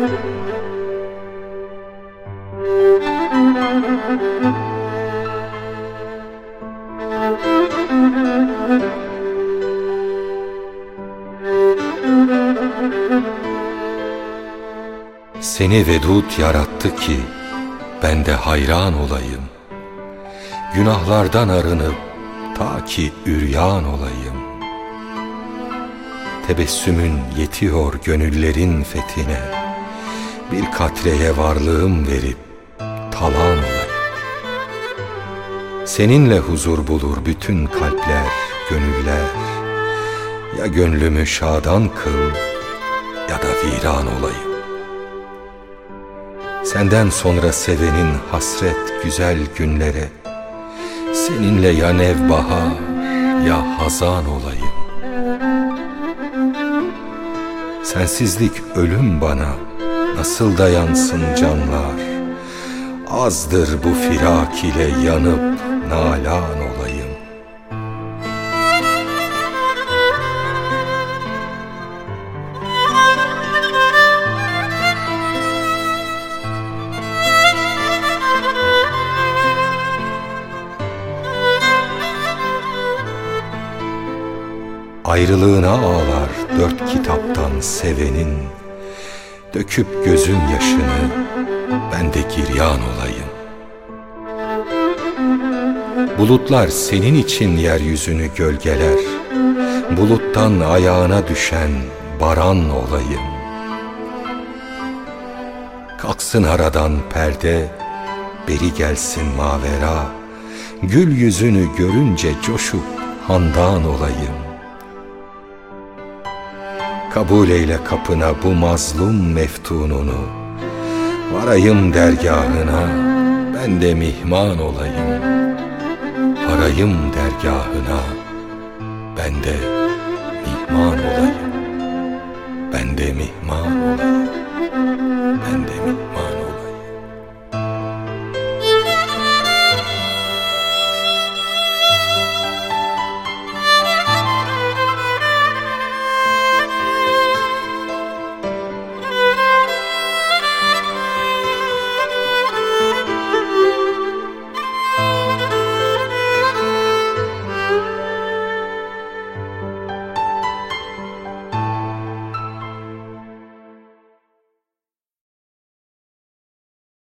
Seni vedud yarattı ki ben de hayran olayım. Günahlardan arınıp ta ki üryan olayım. Tebessümün yetiyor gönüllerin fethine. Bir katreye varlığım verip talan olayım. Seninle huzur bulur bütün kalpler, gönüller. Ya gönlümü şadan kıl ya da viran olayım. Senden sonra sevenin hasret güzel günlere Seninle ya nevbahar ya hazan olayım Sensizlik ölüm bana nasıl dayansın canlar? Azdır bu firak ile yanıp nalan olayım. Ayrılığına ağlar dört kitaptan sevenin Döküp gözün yaşını ben de giryan olayım. Bulutlar senin için yeryüzünü gölgeler. Buluttan ayağına düşen baran olayım. Kalksın aradan perde, beri gelsin mavera. Gül yüzünü görünce coşup handan olayım Kabul eyle kapına bu mazlum meftununu. Varayım dergahına ben de mihman olayım. Varayım dergahına ben de